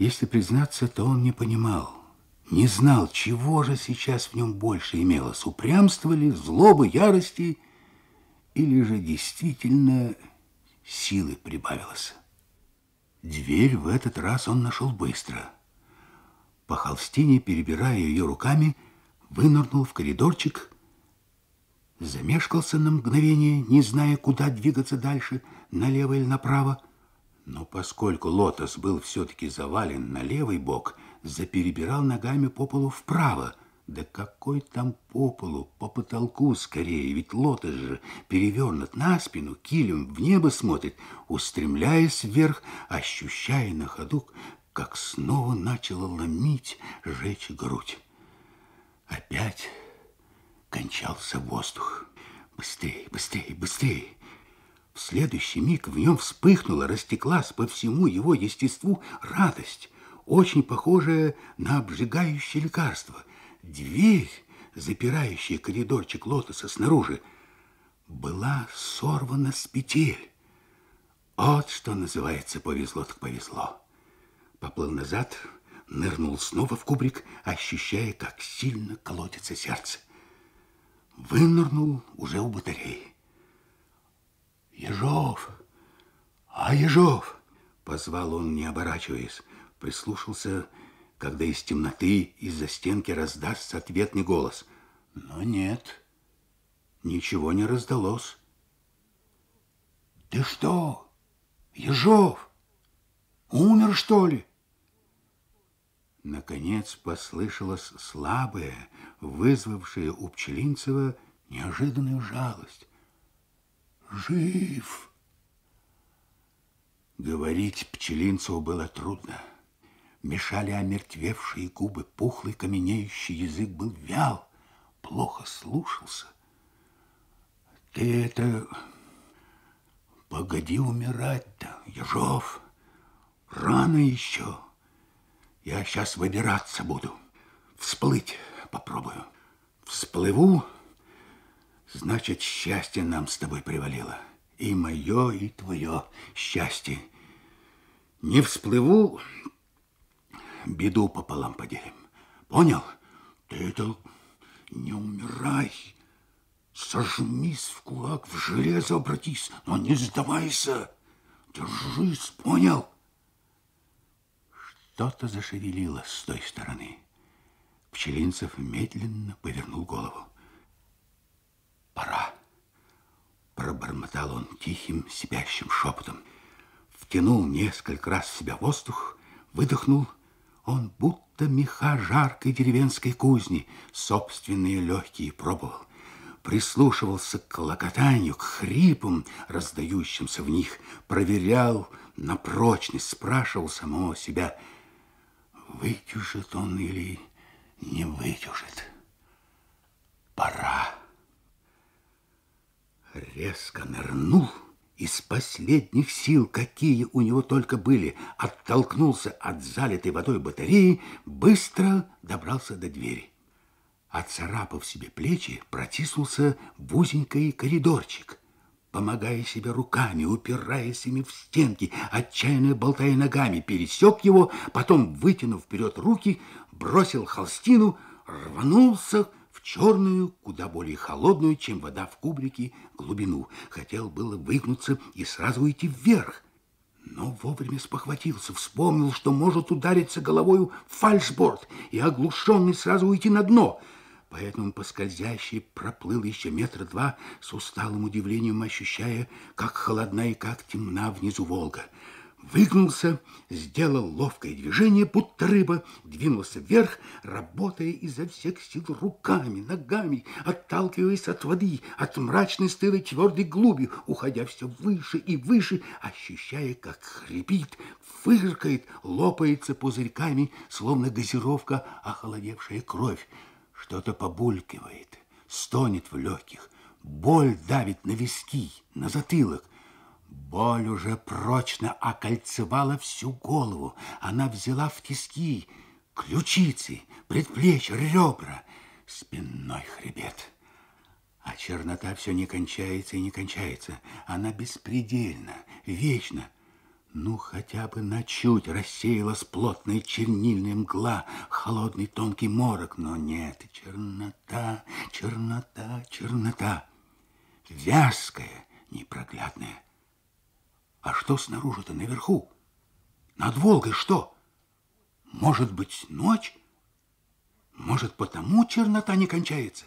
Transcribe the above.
Если признаться, то он не понимал, не знал, чего же сейчас в нем больше имелось, упрямства ли, злобы, ярости, или же действительно силы прибавилось. Дверь в этот раз он нашел быстро. По холстине, перебирая ее руками, вынырнул в коридорчик, замешкался на мгновение, не зная, куда двигаться дальше, налево или направо. Но поскольку лотос был все-таки завален на левый бок, заперебирал ногами по полу вправо. Да какой там по полу, по потолку скорее, ведь лотос же перевернут на спину, килем в небо смотрит, устремляясь вверх, ощущая на ходу, как снова начало ломить, жечь грудь. Опять кончался воздух. Быстрее, быстрее, быстрее. В следующий миг в нем вспыхнула, растеклась по всему его естеству радость, очень похожая на обжигающее лекарство. Дверь, запирающая коридорчик лотоса снаружи, была сорвана с петель. Вот что называется повезло так повезло. Поплыл назад, нырнул снова в кубрик, ощущая, как сильно колотится сердце. Вынырнул уже у батареи. Ежов! А Ежов! Позвал он, не оборачиваясь. Прислушался, когда из темноты из-за стенки раздастся ответный голос. Но нет, ничего не раздалось. Ты что, Ежов? Умер, что ли? Наконец послышалось слабое, вызвавшее у Пчелинцева неожиданную жалость. Жив! Говорить Пчелинцеву было трудно. Мешали омертвевшие губы, пухлый каменеющий язык был вял, плохо слушался. Ты это... Погоди умирать-то, Ежов. Рано еще. Я сейчас выбираться буду. Всплыть попробую. Всплыву, значит, счастье нам с тобой привалило. И мое, и твое счастье. Не всплыву, беду пополам поделим. Понял? Ты это не умирай. Сожмись в кулак, в железо обратись, но не сдавайся. Держись, понял? Что-то зашевелилось с той стороны. Пчелинцев медленно повернул голову. Пробормотал он тихим, сипящим шепотом. Втянул несколько раз в себя воздух, выдохнул. Он будто меха жаркой деревенской кузни собственные легкие пробовал прислушивался к клокотанию, к хрипам, раздающимся в них, проверял на прочность, спрашивал самого себя – выдержит он или не выдержит. Резко нырнул из последних сил, какие у него только были, оттолкнулся от залитой водой батареи, быстро добрался до двери. Отцарапав себе плечи, протиснулся в узенький коридорчик помогая себе руками, упираясь ими в стенки, отчаянно болтая ногами, пересек его, потом, вытянув вперед руки, бросил холстину, рванулся черную, куда более холодную, чем вода в кубрике, глубину. Хотел было выгнуться и сразу уйти вверх, но вовремя спохватился, вспомнил, что может удариться головою в фальшборд и оглушенный сразу уйти на дно — Поэтому по скользящей проплыл еще метра два, с усталым удивлением ощущая, как холодна и как темна внизу Волга. Выгнулся, сделал ловкое движение, будто рыба, двинулся вверх, работая изо всех сил руками, ногами, отталкиваясь от воды, от мрачной стылой твердой глуби, уходя все выше и выше, ощущая, как хрипит, фыркает, лопается пузырьками, словно газировка, охолодевшая кровь. Что-то побулькивает, стонет в легких. Боль давит на виски, на затылок. Боль уже прочно окольцевала всю голову. Она взяла в тиски ключицы, предплечья, ребра, спинной хребет. А чернота все не кончается и не кончается. Она беспредельна, вечна. Ну, хотя бы на чуть рассеялась плотная чернильная мгла, холодный тонкий морок, но нет, чернота, чернота, чернота, вязкая, непроглядная. Что снаружи-то наверху? Над Волгой что? Может быть, ночь? Может, потому чернота не кончается?